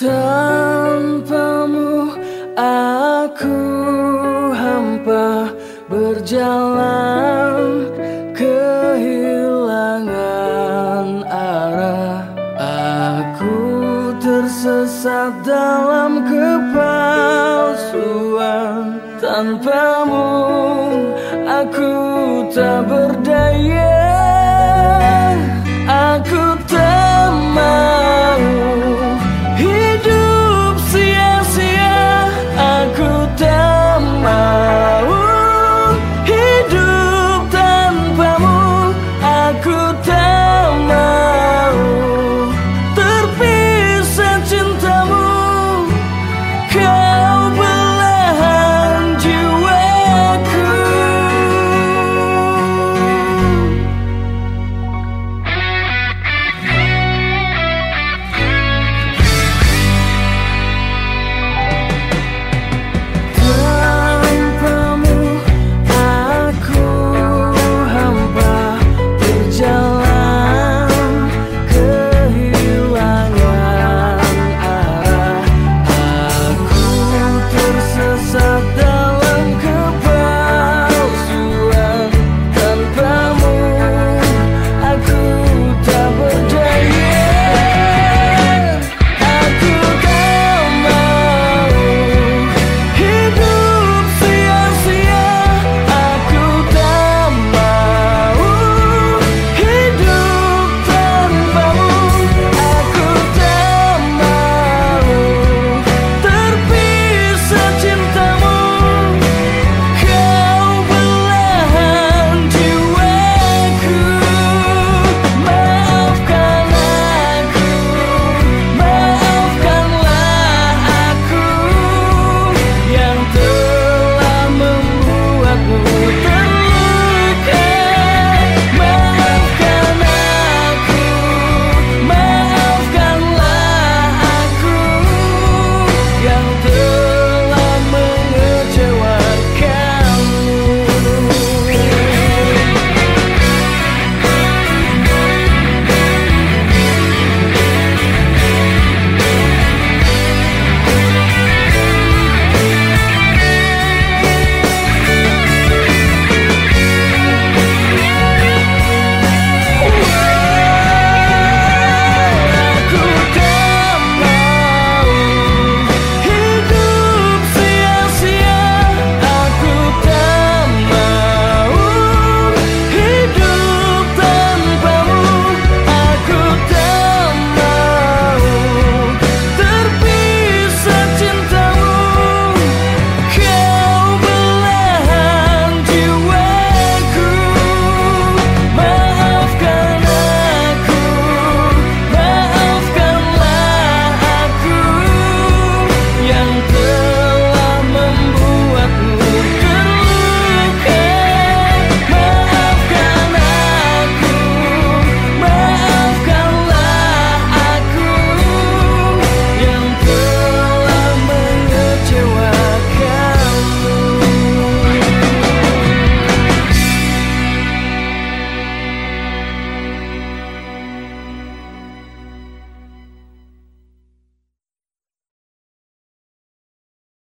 Tanpamu aku hampa berjalan kehilangan arah. Aku tersesat dalam kepalsuan. Tanpamu aku tak berdaya.